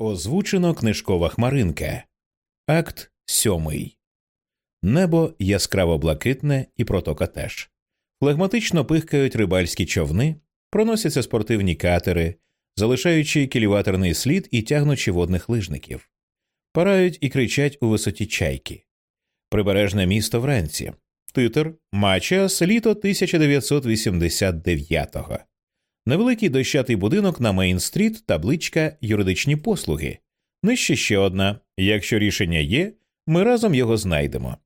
Озвучено книжкова хмаринка. Акт сьомий. Небо яскраво блакитне і протока теж. Флегматично пихкають рибальські човни, проносяться спортивні катери, залишаючи кіліваторний слід і тягнучи водних лижників, парають і кричать у висоті чайки. Прибережне місто вранці. Титр Мачіас, літо 1989-го. Невеликий дощатий будинок на Мейн-стріт, табличка юридичні послуги. Нижче ще одна. Якщо рішення є, ми разом його знайдемо.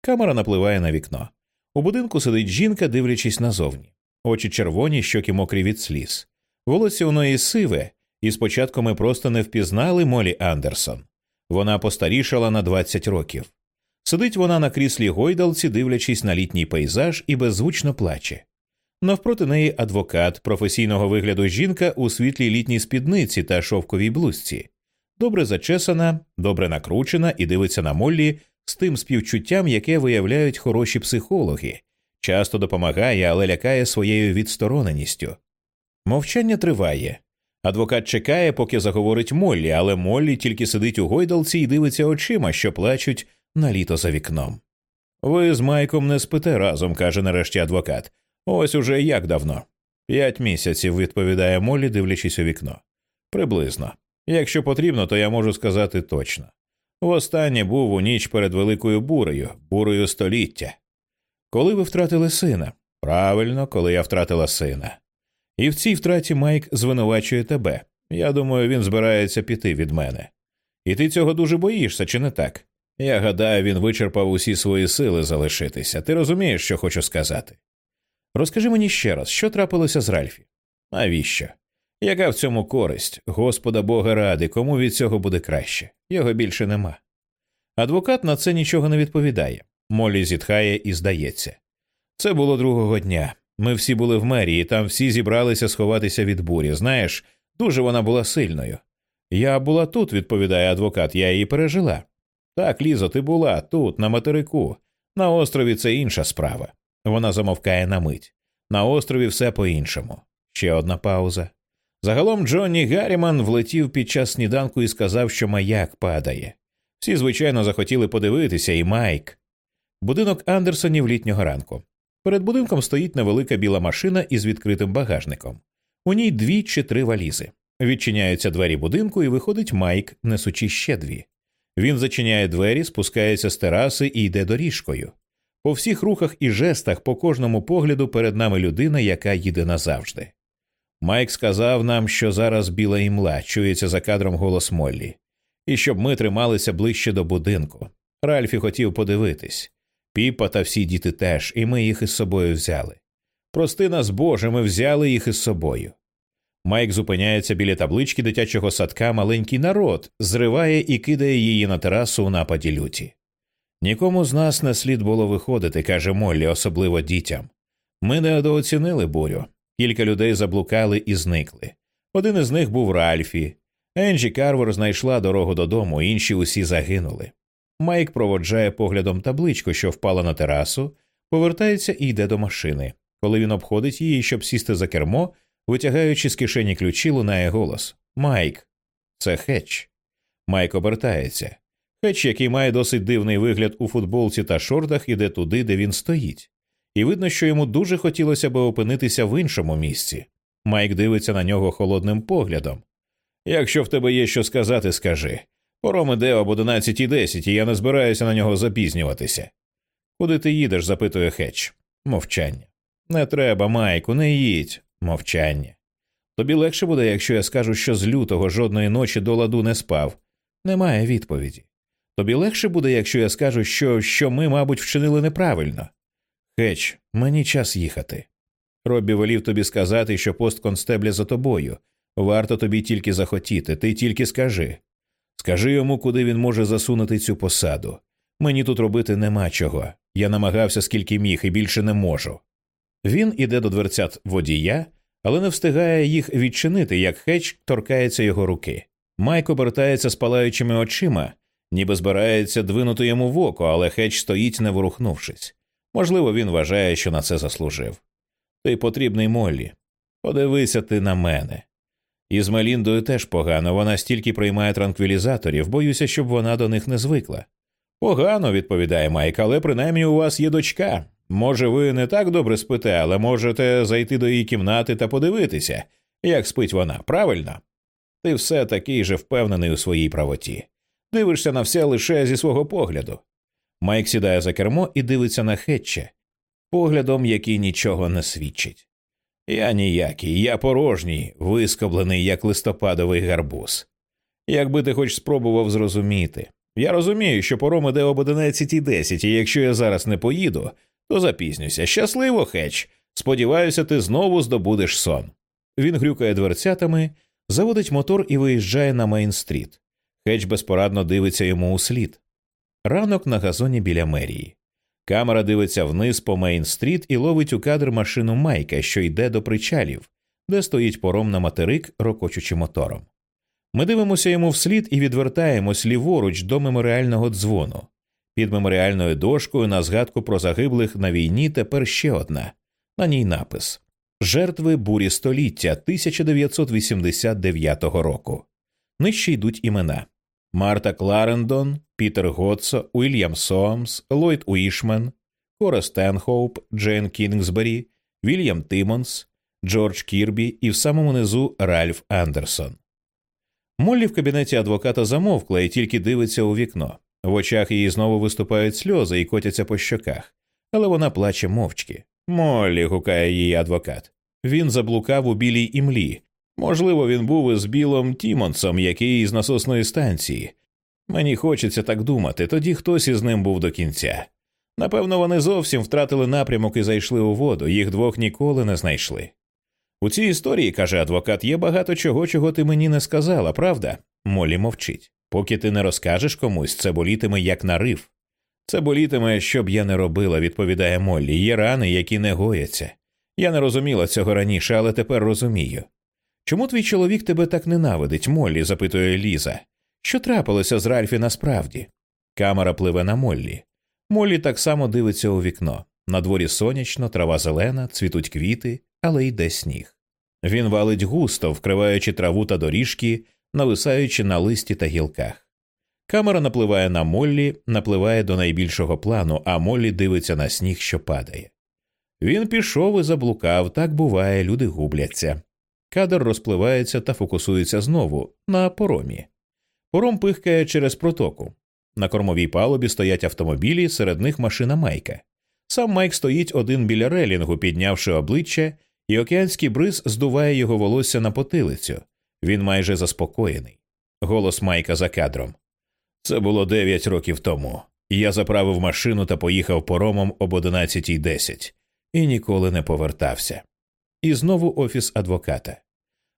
Камера напливає на вікно. У будинку сидить жінка, дивлячись назовні. Очі червоні, щоки мокрі від сліз. Волосся у неї сиве, і спочатку ми просто не впізнали Молі Андерсон. Вона постарішала на 20 років. Сидить вона на кріслі гойдалці, дивлячись на літній пейзаж, і беззвучно плаче. Навпроти неї адвокат професійного вигляду жінка у світлій літній спідниці та шовковій блузці, добре зачесана, добре накручена і дивиться на Моллі з тим співчуттям, яке виявляють хороші психологи, часто допомагає, але лякає своєю відстороненістю. Мовчання триває. Адвокат чекає, поки заговорить Моллі, але Моллі тільки сидить у гойдалці і дивиться очима, що плачуть на літо за вікном. Ви з Майком не спите разом, каже нарешті адвокат. Ось уже як давно. П'ять місяців, відповідає Моллі, дивлячись у вікно. Приблизно. Якщо потрібно, то я можу сказати точно. Востаннє був у ніч перед великою бурею, бурею століття. Коли ви втратили сина? Правильно, коли я втратила сина. І в цій втраті Майк звинувачує тебе. Я думаю, він збирається піти від мене. І ти цього дуже боїшся, чи не так? Я гадаю, він вичерпав усі свої сили залишитися. Ти розумієш, що хочу сказати? Розкажи мені ще раз, що трапилося з Ральфі? Навіщо? Яка в цьому користь? Господа Бога ради, кому від цього буде краще? Його більше нема. Адвокат на це нічого не відповідає. Молі зітхає і здається. Це було другого дня. Ми всі були в мерії, там всі зібралися сховатися від бурі. Знаєш, дуже вона була сильною. Я була тут, відповідає адвокат, я її пережила. Так, Лізо, ти була тут, на материку. На острові це інша справа. Вона замовкає на мить. На острові все по іншому. Ще одна пауза. Загалом Джонні Гарріман влетів під час сніданку і сказав, що маяк падає. Всі, звичайно, захотіли подивитися, і Майк. Будинок Андерсонів літнього ранку. Перед будинком стоїть невелика біла машина із відкритим багажником. У ній дві чи три валізи. Відчиняються двері будинку, і виходить Майк, несучи ще дві. Він зачиняє двері, спускається з тераси і йде доріжкою. По всіх рухах і жестах, по кожному погляду перед нами людина, яка їде назавжди. Майк сказав нам, що зараз біла імла, чується за кадром голос Моллі, і щоб ми трималися ближче до будинку. Ральфі хотів подивитись. Піпа та всі діти теж, і ми їх із собою взяли. Прости нас, Боже, ми взяли їх із собою. Майк зупиняється біля таблички дитячого садка маленький народ, зриває і кидає її на терасу у нападі люті. Нікому з нас не слід було виходити, каже Моллі, особливо дітям. Ми недооцінили бурю. Кілька людей заблукали і зникли. Один із них був Ральфі. Енджі Карвер знайшла дорогу додому, інші усі загинули. Майк проводжає поглядом табличку, що впала на терасу, повертається і йде до машини. Коли він обходить її, щоб сісти за кермо, витягаючи з кишені ключі, лунає голос Майк, це хетч. Майк обертається. Хетч, який має досить дивний вигляд у футболці та шортах, іде туди, де він стоїть, і видно, що йому дуже хотілося би опинитися в іншому місці. Майк дивиться на нього холодним поглядом. Якщо в тебе є що сказати, скажи. Пором іде об 11.10, і я не збираюся на нього запізнюватися. Куди ти їдеш? запитує Хетч. Мовчання. Не треба, Майку, не їдь. Мовчання. Тобі легше буде, якщо я скажу, що з лютого жодної ночі до ладу не спав. Немає відповіді. Тобі легше буде, якщо я скажу, що що ми, мабуть, вчинили неправильно. Хеч, мені час їхати. Роббі волів тобі сказати, що пост констебля за тобою. Варто тобі тільки захотіти, ти тільки скажи. Скажи йому, куди він може засунути цю посаду. Мені тут робити нема чого. Я намагався скільки міг і більше не можу. Він іде до дверцят водія, але не встигає їх відчинити, як хеч торкається його руки. Майк обертається з палаючими очима, ніби збирається двинути йому в око, але хеч стоїть, не ворухнувшись. Можливо, він вважає, що на це заслужив. Ти потрібний Моллі. Подивися ти на мене. І з Меліндою теж погано, вона стільки приймає транквілізаторів, боюся, щоб вона до них не звикла. Погано, відповідає Майк, але принаймні у вас є дочка. Може, ви не так добре спите, але можете зайти до її кімнати та подивитися, як спить вона, правильно? Ти все такий же впевнений у своїй правоті. Дивишся на все лише зі свого погляду. Майк сідає за кермо і дивиться на Хетча, поглядом, який нічого не свідчить. Я ніякий, я порожній, вискоблений, як листопадовий гарбуз. Якби ти хоч спробував зрозуміти. Я розумію, що пором іде об 11.10, і якщо я зараз не поїду, то запізнюся. Щасливо, Хетч. Сподіваюся, ти знову здобудеш сон. Він грюкає дверцятами, заводить мотор і виїжджає на Мейн-стріт. Хетч безпорадно дивиться йому у слід. Ранок на газоні біля мерії. Камера дивиться вниз по Мейн-стріт і ловить у кадр машину Майка, що йде до причалів, де стоїть пором на материк, рокочучи мотором. Ми дивимося йому вслід і відвертаємось ліворуч до меморіального дзвону. Під меморіальною дошкою на згадку про загиблих на війні тепер ще одна. На ній напис Жертви бурі століття 1989 року. Нижче йдуть імена Марта Кларендон, Пітер Готсо, Уільям Соамс, Ллойд Уішмен, Кора Стенхоуп, Джейн Кінгсбері, Вільям Тимонс, Джордж Кірбі і в самому низу Ральф Андерсон. Моллі в кабінеті адвоката замовкла і тільки дивиться у вікно. В очах її знову виступають сльози і котяться по щоках, але вона плаче мовчки. Моллі, гукає її адвокат. Він заблукав у білій імлі. Можливо, він був із Білом Тімонсом, який із насосної станції. Мені хочеться так думати, тоді хтось із ним був до кінця. Напевно, вони зовсім втратили напрямок і зайшли у воду, їх двох ніколи не знайшли. У цій історії, каже адвокат, є багато чого, чого ти мені не сказала, правда? Молі мовчить. Поки ти не розкажеш комусь, це болітиме як нарив. Це болітиме, що б я не робила, відповідає Моллі. Є рани, які не гояться. Я не розуміла цього раніше, але тепер розумію. Чому твій чоловік тебе так ненавидить, Моллі? запитує Ліза. Що трапилося з Ральфі насправді? Камера пливе на Моллі. Моллі так само дивиться у вікно. На дворі сонячно, трава зелена, цвітуть квіти, але йде сніг. Він валить густо, вкриваючи траву та доріжки, нависаючи на листі та гілках. Камера напливає на Моллі, напливає до найбільшого плану, а Моллі дивиться на сніг, що падає. Він пішов і заблукав, так буває, люди губляться. Кадр розпливається та фокусується знову на поромі. Пором пихкає через протоку. На кормовій палубі стоять автомобілі, серед них машина Майка. Сам Майк стоїть один біля релінгу, піднявши обличчя, і океанський бриз здуває його волосся на потилицю. Він майже заспокоєний. Голос Майка за кадром. Це було дев'ять років тому. Я заправив машину та поїхав поромом об 11.10 і ніколи не повертався. І знову офіс адвоката.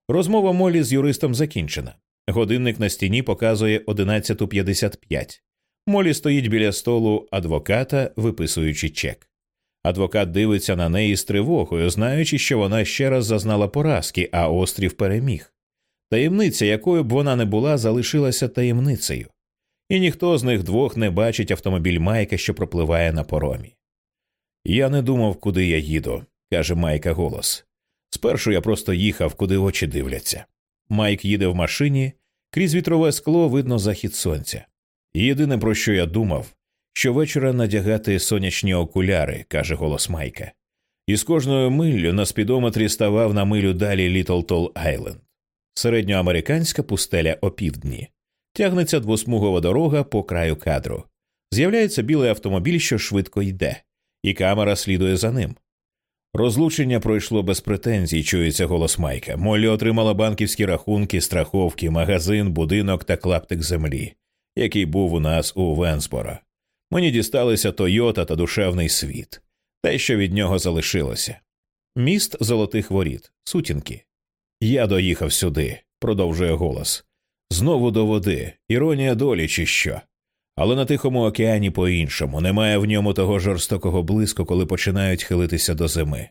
Розмова Молі з юристом закінчена. Годинник на стіні показує 11.55. Молі стоїть біля столу адвоката, виписуючи чек. Адвокат дивиться на неї з тривогою, знаючи, що вона ще раз зазнала поразки, а острів переміг. Таємниця, якою б вона не була, залишилася таємницею, і ніхто з них двох не бачить автомобіль Майка, що пропливає на поромі. Я не думав, куди я їду, каже Майка голос. Спершу я просто їхав, куди очі дивляться. Майк їде в машині, крізь вітрове скло видно захід сонця. Єдине, про що я думав, щовечора надягати сонячні окуляри, каже голос Майка. І з кожною миллю на спідометрі ставав на милю далі Літл Тол Айленд. Середньоамериканська пустеля опівдні. Тягнеться двосмугова дорога по краю кадру. З'являється білий автомобіль, що швидко йде, і камера слідує за ним. Розлучення пройшло без претензій, чується голос Майка. Молі отримала банківські рахунки, страховки, магазин, будинок та клаптик землі, який був у нас у Венсборо. Мені дісталися Тойота та душевний світ, те, що від нього залишилося. Міст золотих воріт, сутінки. Я доїхав сюди, продовжує голос. Знову до води, іронія долі, чи що. Але на Тихому океані по іншому немає в ньому того жорстокого блиску, коли починають хилитися до зими.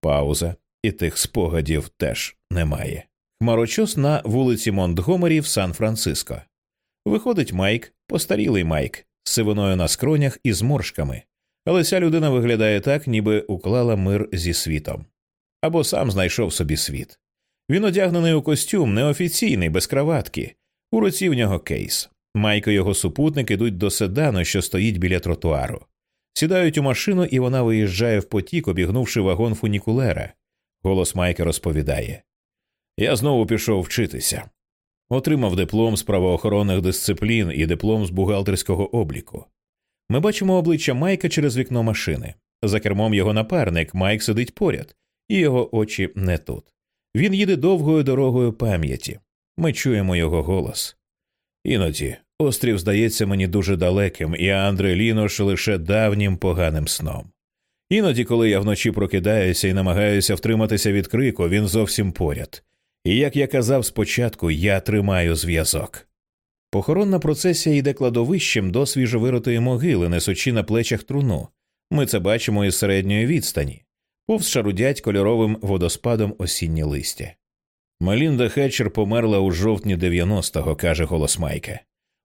Пауза, і тих спогадів теж немає. Хмарочос на вулиці Монтгомері в Сан Франциско. Виходить Майк, постарілий Майк, з сивиною на скронях і зморшками, але ця людина виглядає так, ніби уклала мир зі світом або сам знайшов собі світ. Він одягнений у костюм, неофіційний, без краватки. У руці в нього кейс. Майко і його супутник ідуть до седану, що стоїть біля тротуару. Сідають у машину, і вона виїжджає в потік, обігнувши вагон фунікулера. Голос Майка розповідає Я знову пішов вчитися. Отримав диплом з правоохоронних дисциплін і диплом з бухгалтерського обліку. Ми бачимо обличчя Майка через вікно машини. За кермом його напарник Майк сидить поряд, і його очі не тут. Він їде довгою дорогою пам'яті. Ми чуємо його голос. Іноді острів здається мені дуже далеким, і Андре Лінош лише давнім поганим сном. Іноді, коли я вночі прокидаюся і намагаюся втриматися від крику, він зовсім поряд. І як я казав спочатку, я тримаю зв'язок. Похоронна процесія йде кладовищем до свіжовиротої могили, несучи на плечах труну. Ми це бачимо із середньої відстані, повз шарудять кольоровим водоспадом осінні листя. Мелінда Хетчер померла у жовтні 90-го, каже голос Майка.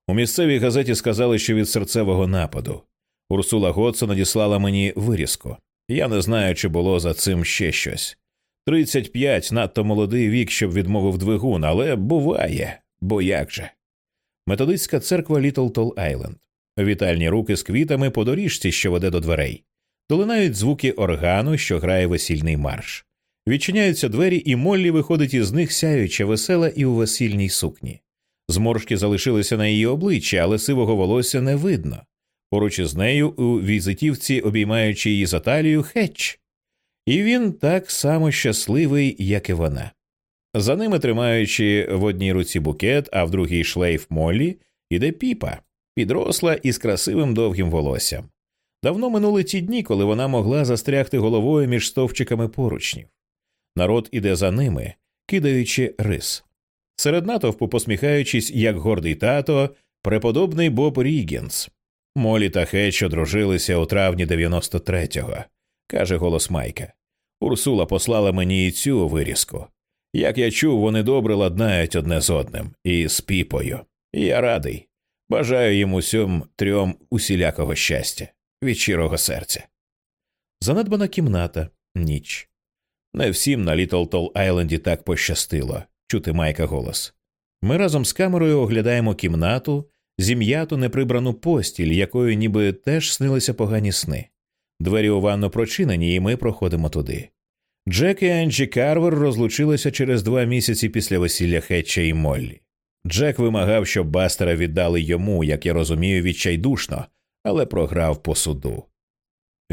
У місцевій газеті сказали, що від серцевого нападу. Урсула Готсон надіслала мені вирізку. Я не знаю, чи було за цим ще щось. 35 – надто молодий вік, щоб відмовив двигун, але буває, бо як же. Методистська церква Літл Тол Айленд. Вітальні руки з квітами по доріжці, що веде до дверей. Долинають звуки органу, що грає весільний марш. Відчиняються двері, і Моллі виходить із них сяюча, весела і у весільній сукні. Зморшки залишилися на її обличчі, але сивого волосся не видно. Поруч із нею у візитівці, обіймаючи її за талію, хетч. І він так само щасливий, як і вона. За ними, тримаючи в одній руці букет, а в другій шлейф Моллі, іде піпа, підросла із красивим довгим волоссям. Давно минули ті дні, коли вона могла застрягти головою між стовпчиками поручнів. Народ іде за ними, кидаючи рис. Серед натовпу, посміхаючись, як гордий тато, преподобний Боб Рігінс. Молі та Хетч одружилися у травні 93-го, каже голос Майка. Урсула послала мені і цю вирізку. Як я чув, вони добре ладнають одне з одним і з піпою. я радий. Бажаю їм усім трьом усілякого щастя від щирого серця. Занедбана кімната, ніч. Не всім на Літл Тол Айленді так пощастило чути Майка голос. Ми разом з камерою оглядаємо кімнату, зім'яту неприбрану постіль, якою ніби теж снилися погані сни. Двері у ванну прочинені, і ми проходимо туди. Джек і Анджі Карвер розлучилися через два місяці після весілля Хетча і Моллі. Джек вимагав, щоб бастера віддали йому, як я розумію, відчайдушно, але програв по суду.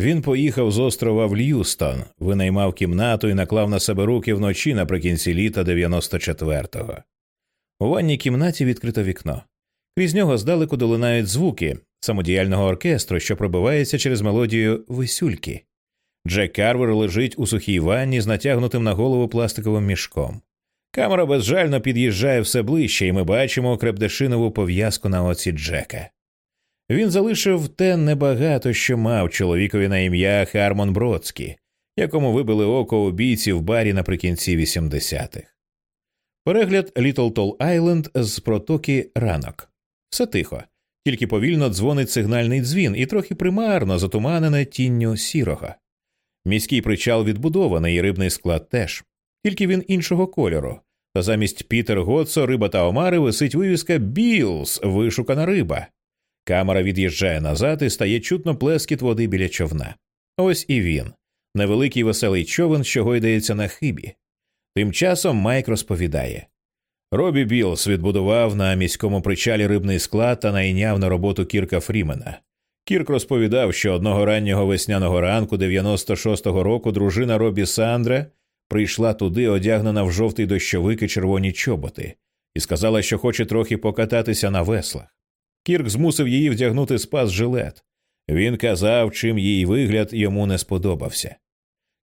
Він поїхав з острова в Льюстон, винаймав кімнату і наклав на себе руки вночі наприкінці літа 94-го. У ванній кімнаті відкрито вікно. Крізь нього здалеку долинають звуки самодіяльного оркестру, що пробивається через мелодію висюльки. Джек Карвер лежить у сухій ванні з натягнутим на голову пластиковим мішком. Камера безжально під'їжджає все ближче, і ми бачимо крепдешинову пов'язку на оці Джека. Він залишив те небагато, що мав чоловікові на ім'я Хармон Бродський, якому вибили око у бійці в барі наприкінці 80-х. Перегляд Літл Тол Айленд з протоки ранок. Все тихо, тільки повільно дзвонить сигнальний дзвін і трохи примарно затуманене тінню сірого. Міський причал відбудований, і рибний склад теж, тільки він іншого кольору. Та замість Пітер Готсо, риба та омари висить вивіска Білс, вишукана риба. Камера від'їжджає назад і стає чутно плескіт води біля човна. Ось і він, невеликий веселий човен, що гойдається на хибі. Тим часом Майк розповідає Робі Білс відбудував на міському причалі рибний склад та найняв на роботу Кірка Фрімена. Кірк розповідав, що одного раннього весняного ранку 96-го року дружина Робі Сандре прийшла туди, одягнена в жовтий дощовик і червоні чоботи, і сказала, що хоче трохи покататися на веслах. Кірк змусив її вдягнути спас жилет. Він казав, чим її вигляд йому не сподобався.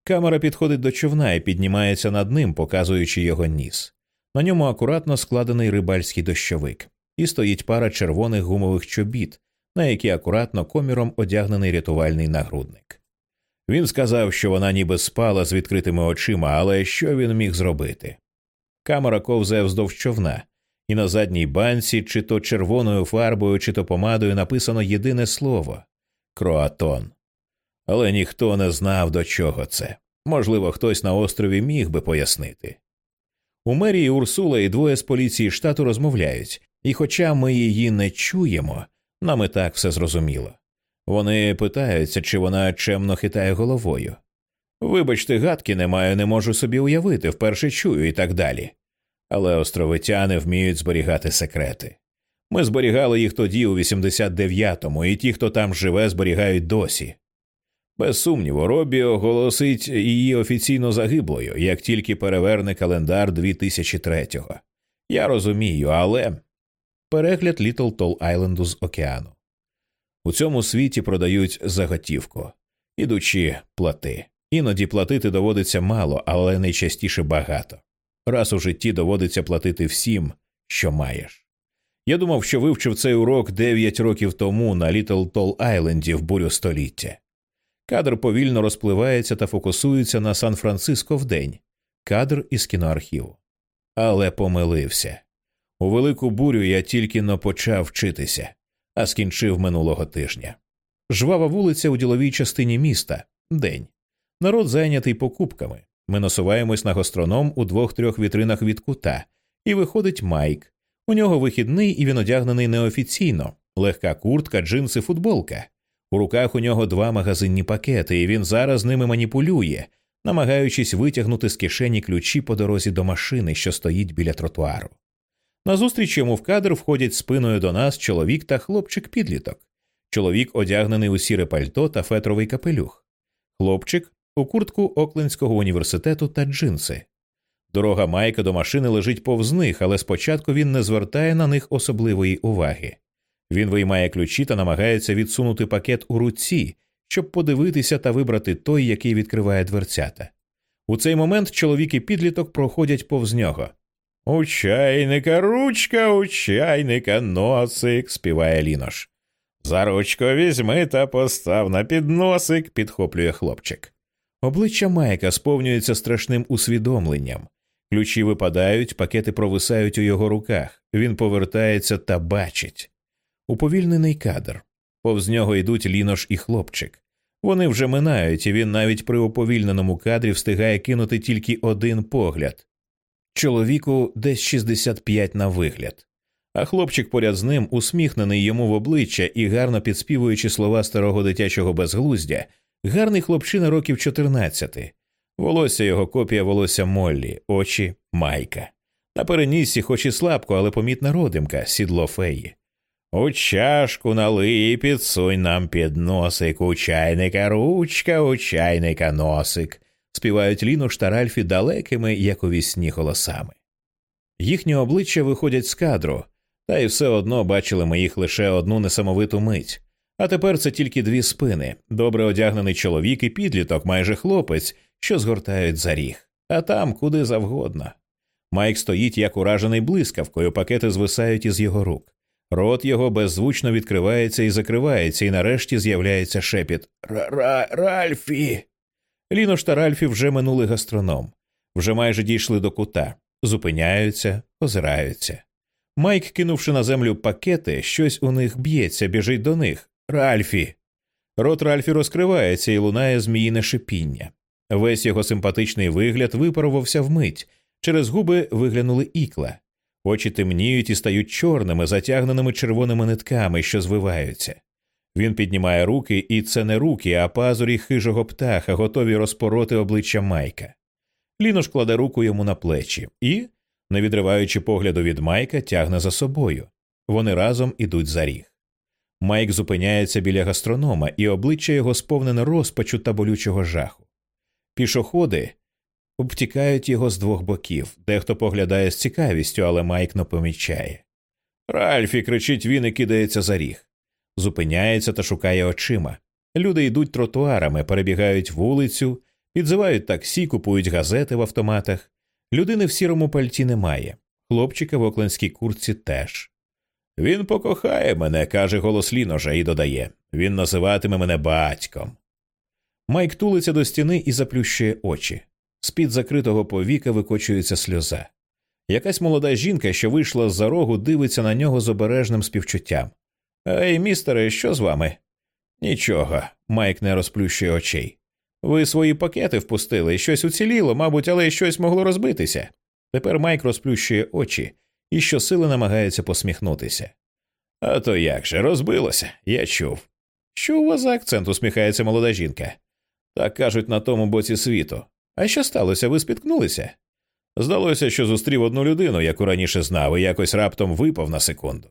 Камера підходить до човна і піднімається над ним, показуючи його ніс. На ньому акуратно складений рибальський дощовик, і стоїть пара червоних гумових чобіт, на які акуратно коміром одягнений рятувальний нагрудник. Він сказав, що вона ніби спала з відкритими очима, але що він міг зробити? Камера ковзає вздовж човна, і на задній банці, чи то червоною фарбою, чи то помадою написано єдине слово кроатон. Але ніхто не знав, до чого це. Можливо, хтось на острові міг би пояснити. У мерії Урсула і двоє з поліції штату розмовляють, і, хоча ми її не чуємо, нам і так все зрозуміло. Вони питаються, чи вона чемно хитає головою. Вибачте, гадки не маю, не можу собі уявити, вперше чую і так далі. Але островитяни вміють зберігати секрети. Ми зберігали їх тоді у 89-му, і ті, хто там живе, зберігають досі. Без сумніву, Робі оголосить її офіційно загиблою, як тільки переверне календар 2003-го. Я розумію, але перегляд Літл Тол Айленду з океану. У цьому світі продають заготівку, ідучи плати. Іноді платити доводиться мало, але найчастіше багато. Раз у житті доводиться платити всім, що маєш. Я думав, що вивчив цей урок 9 років тому на Літл Тол Айленді в бурю століття. Кадр повільно розпливається та фокусується на Сан Франциско вдень, кадр із кіноархіву. Але помилився. У велику бурю я тільки но почав вчитися, а скінчив минулого тижня. Жвава вулиця у діловій частині міста день. Народ зайнятий покупками. Ми насуваємось на гастроном у двох-трьох вітринах від кута, і виходить Майк. У нього вихідний і він одягнений неофіційно, легка куртка, джинси, футболка. У руках у нього два магазинні пакети, і він зараз ними маніпулює, намагаючись витягнути з кишені ключі по дорозі до машини, що стоїть біля тротуару. Назустріч йому в кадр входять спиною до нас чоловік та хлопчик підліток. Чоловік одягнений у сіре пальто та фетровий капелюх. Хлопчик у куртку Оклендського університету та джинси. Дорога Майка до машини лежить повз них, але спочатку він не звертає на них особливої уваги. Він виймає ключі та намагається відсунути пакет у руці, щоб подивитися та вибрати той, який відкриває дверцята. У цей момент чоловік і підліток проходять повз нього. У чайника ручка, у чайника носик, співає Лінош. За ручку візьми та постав на підносик, підхоплює хлопчик. Обличчя Майка сповнюється страшним усвідомленням. Ключі випадають, пакети провисають у його руках. Він повертається та бачить. Уповільнений кадр. Повз нього йдуть лінош і хлопчик. Вони вже минають, і він навіть при уповільненому кадрі встигає кинути тільки один погляд. Чоловіку десь 65 на вигляд, а хлопчик поряд з ним, усміхнений йому в обличчя і гарно підспівуючи слова старого дитячого безглуздя, гарний хлопчина років 14. Волосся його копія волосся Моллі, очі майка. На перенісі, хоч і слабко, але помітна родимка, сідло феї. У чашку налий і підсунь нам під носик, у чайника ручка, у чайника носик, співають Лінош та Ральфі далекими, як у вісні голосами. Їхні обличчя виходять з кадру, та й все одно бачили ми їх лише одну несамовиту мить. А тепер це тільки дві спини, добре одягнений чоловік і підліток, майже хлопець, що згортають за ріг, а там куди завгодно. Майк стоїть як уражений блискавкою, пакети звисають із його рук. Рот його беззвучно відкривається і закривається, і нарешті з'являється шепіт Ральфі. Лінош та Ральфі вже минули гастроном, вже майже дійшли до кута, зупиняються, озираються. Майк, кинувши на землю пакети, щось у них б'ється, біжить до них. Ральфі. Рот Ральфі розкривається і лунає зміїне шипіння. Весь його симпатичний вигляд випарувався вмить, через губи виглянули ікла. Очі темніють і стають чорними, затягненими червоними нитками, що звиваються. Він піднімає руки, і це не руки, а пазурі хижого птаха, готові розпороти обличчя Майка. Лінош кладе руку йому на плечі і, не відриваючи погляду від Майка, тягне за собою. Вони разом ідуть за ріг. Майк зупиняється біля гастронома, і обличчя його сповнене розпачу та болючого жаху. Пішоходи обтікають його з двох боків, дехто поглядає з цікавістю, але Майк не помічає. Ральфі кричить він і кидається за ріг. Зупиняється та шукає очима. Люди йдуть тротуарами, перебігають вулицю, підзивають таксі, купують газети в автоматах. Людини в сірому пальті немає. Хлопчика в окленській курці теж. Він покохає мене, каже голос ліножа, і додає він називатиме мене батьком. Майк тулиться до стіни і заплющує очі. З під закритого повіка викочується сльоза. Якась молода жінка, що вийшла з за рогу, дивиться на нього з обережним співчуттям. Ей, містере, що з вами? Нічого, Майк не розплющує очей. Ви свої пакети впустили, щось уціліло, мабуть, але щось могло розбитися. Тепер Майк розплющує очі і щосили намагається посміхнутися. А то як же розбилося, я чув. Що у вас за акцент усміхається молода жінка? Так кажуть на тому боці світу. А що сталося? Ви спіткнулися? Здалося, що зустрів одну людину, яку раніше знав, і якось раптом випав на секунду.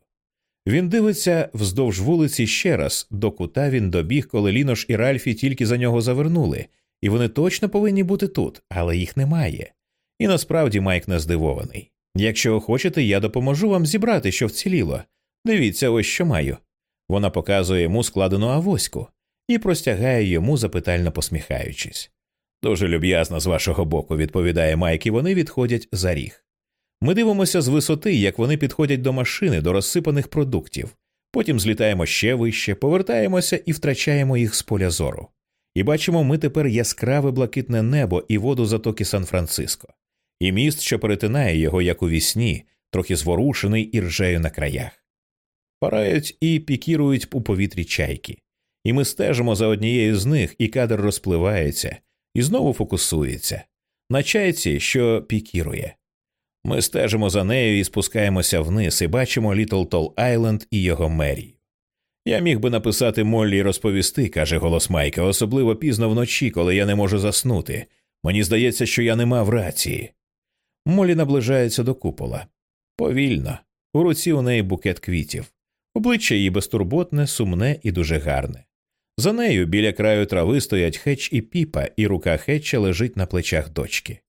Він дивиться вздовж вулиці ще раз, до кута він добіг, коли Лінош і Ральфі тільки за нього завернули, і вони точно повинні бути тут, але їх немає. І насправді Майк не здивований. Якщо хочете, я допоможу вам зібрати, що вціліло. Дивіться, ось що маю. Вона показує йому складену авоську і простягає йому, запитально посміхаючись. Дуже люб'язно з вашого боку, відповідає Майк, і вони відходять за ріг. Ми дивимося з висоти, як вони підходять до машини, до розсипаних продуктів. Потім злітаємо ще вище, повертаємося і втрачаємо їх з поля зору. І бачимо ми тепер яскраве блакитне небо і воду затоки Сан-Франциско, і міст, що перетинає його, як у вісні, трохи зворушений і ржею на краях. Парають і пікірують у повітрі чайки, і ми стежимо за однією з них, і кадр розпливається і знову фокусується на чайці, що пікірує. Ми стежимо за нею і спускаємося вниз, і бачимо Літл Тол Айленд і його мерію. Я міг би написати Моллі і розповісти, каже голос Майка, особливо пізно вночі, коли я не можу заснути. Мені здається, що я не мав рації. Моллі наближається до купола. Повільно. У руці у неї букет квітів. Обличчя її безтурботне, сумне і дуже гарне. За нею біля краю трави стоять хеч і піпа, і рука хетча лежить на плечах дочки.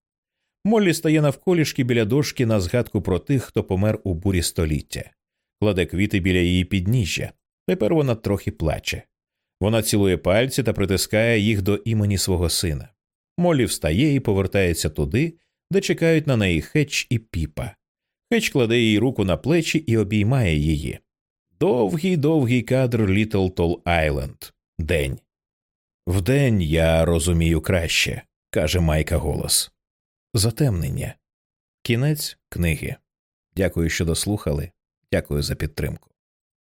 Моллі стає навколішки біля дошки на згадку про тих, хто помер у бурі століття, кладе квіти біля її підніжжя. Тепер вона трохи плаче. Вона цілує пальці та притискає їх до імені свого сина. Моллі встає і повертається туди, де чекають на неї хеч і піпа. Хеч кладе їй руку на плечі і обіймає її. Довгий довгий кадр Літл Тол Айленд. День. Вдень я розумію краще, каже Майка голос. Затемнення. Кінець книги. Дякую, що дослухали. Дякую за підтримку.